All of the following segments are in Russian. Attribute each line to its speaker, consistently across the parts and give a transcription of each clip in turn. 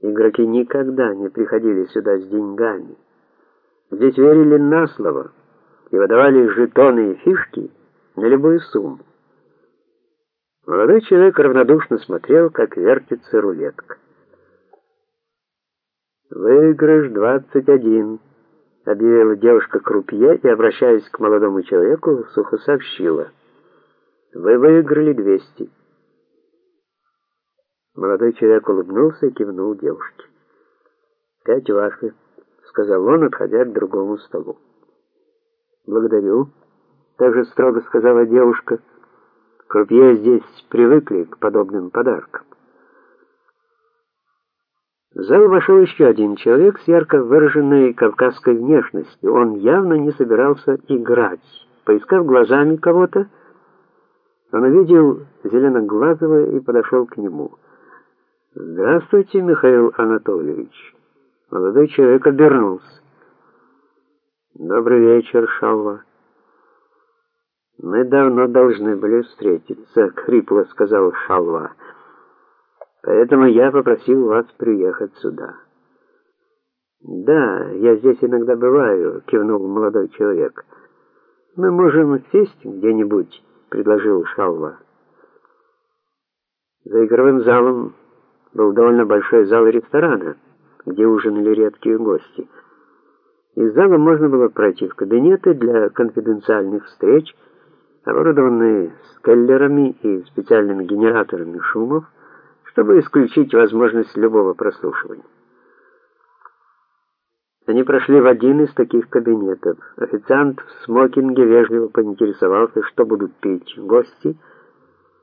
Speaker 1: Игроки никогда не приходили сюда с деньгами. Здесь верили на слово и выдавали жетоны и фишки на любую сумму. Молодой человек равнодушно смотрел, как вертится рулетка. «Выигрыш двадцать один», — объявила девушка крупье и, обращаясь к молодому человеку, сухо сообщила. «Вы выиграли двести». Молодой человек улыбнулся и кивнул девушке. «Пять ваши», — сказал он, отходя к другому столу. «Благодарю», — также строго сказала девушка. «Крупье здесь привыкли к подобным подаркам». В зал вошел еще один человек с ярко выраженной кавказской внешностью. Он явно не собирался играть. Поискав глазами кого-то, он увидел Зеленоглазого и подошел к нему. Здравствуйте, Михаил Анатольевич. Молодой человек обернулся. Добрый вечер, Шалва. Мы давно должны были встретиться, хрипло сказал Шалва. Поэтому я попросил вас приехать сюда. Да, я здесь иногда бываю, кивнул молодой человек. Мы можем сесть где-нибудь, предложил Шалва. За игровым залом был довольно большой зал ресторана, где ужинали редкие гости. Из зала можно было пройти в кабинеты для конфиденциальных встреч, оборудованные скеллерами и специальными генераторами шумов, чтобы исключить возможность любого прослушивания. Они прошли в один из таких кабинетов. Официант в смокинге вежливо поинтересовался, что будут пить гости,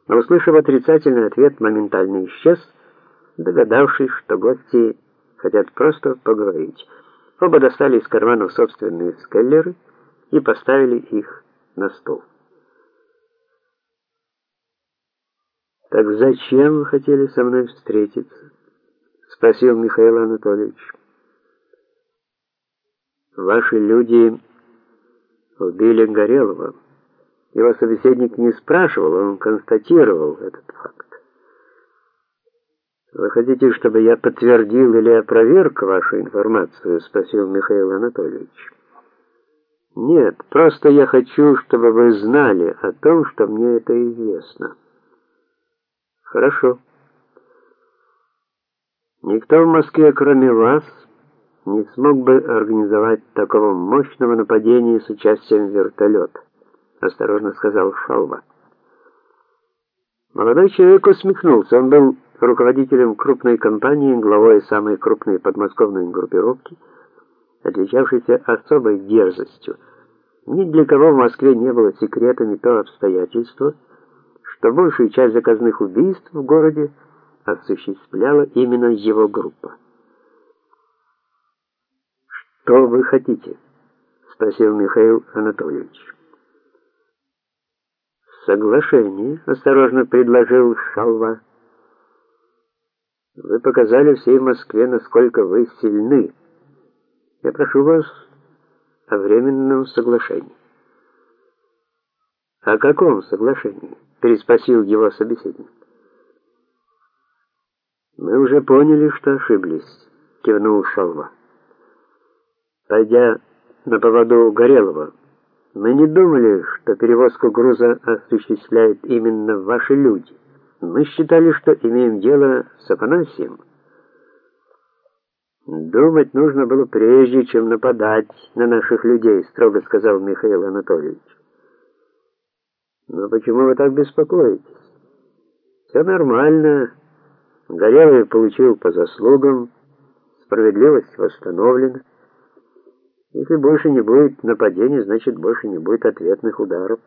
Speaker 1: но, услышав отрицательный ответ, моментально исчез, догадавшись, что гости хотят просто поговорить. Оба достали из карманов собственные скеллеры и поставили их на стол. «Так зачем вы хотели со мной встретиться?» — спросил Михаил Анатольевич. «Ваши люди убили Горелого». Его собеседник не спрашивал, он констатировал этот факт. Вы хотите, чтобы я подтвердил или опроверг вашу информацию, спросил Михаил Анатольевич. Нет, просто я хочу, чтобы вы знали о том, что мне это известно. Хорошо. Никто в Москве, кроме вас, не смог бы организовать такого мощного нападения с участием вертолета, осторожно сказал Шалва. Молодой человек усмехнулся. Он был руководителем крупной компании, главой самой крупной подмосковной группировки, отличавшейся особой дерзостью. Ни для кого в Москве не было секретами то обстоятельство, что большую часть заказных убийств в городе осуществляла именно его группа. «Что вы хотите?» — спросил Михаил Анатольевич. «Соглашение», — осторожно предложил Шалва. Вы показали всей Москве, насколько вы сильны. Я прошу вас о временном соглашении. О каком соглашении? переспросил его собеседник. Мы уже поняли, что ошиблись, кивнул Шалва. Пойдя на поводу Горелого, мы не думали, что перевозку груза осуществляют именно ваши люди. Мы считали, что имеем дело с Афанасием. Думать нужно было прежде, чем нападать на наших людей, строго сказал Михаил Анатольевич. Но почему вы так беспокоитесь? Все нормально. Горелый получил по заслугам, справедливость восстановлена. Если больше не будет нападений, значит, больше не будет ответных ударов.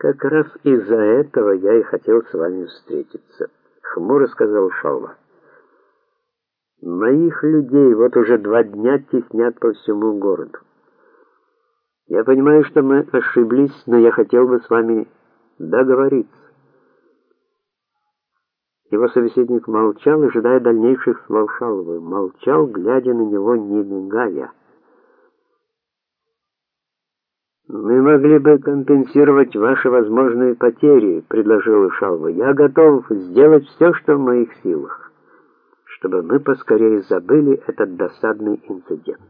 Speaker 1: Как раз из-за этого я и хотел с вами встретиться, хмуро сказал Шалва. Моих людей вот уже два дня теснят по всему городу. Я понимаю, что мы ошиблись, но я хотел бы с вами договориться. Его собеседник молчал, ожидая дальнейших слов Шалвы, молчал, глядя на него, не мигая. Мы могли бы компенсировать ваши возможные потери, предложил Шалва. Я готов сделать все, что в моих силах. чтобы мы поскорее забыли этот досадный инцидент.